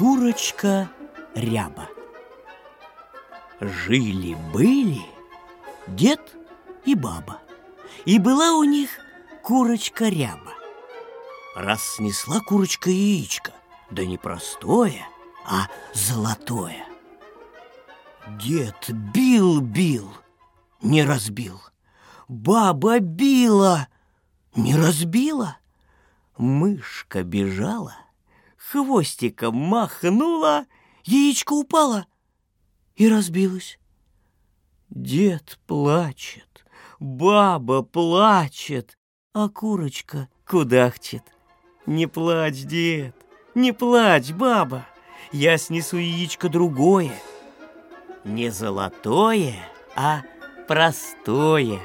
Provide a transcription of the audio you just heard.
Курочка ряба. Жили-были дед и баба, и была у них курочка ряба. Раз снесла курочка яичко, да не простое, а золотое. Дед бил-бил, не разбил. Баба била, не разбила. Мышка бежала, хвостиком махнула, яичко упало и разбилось. Дед плачет, баба плачет, а курочка кудахчет. Не плачь, дед, не плачь, баба, я снесу яичко другое. Не золотое, а простое.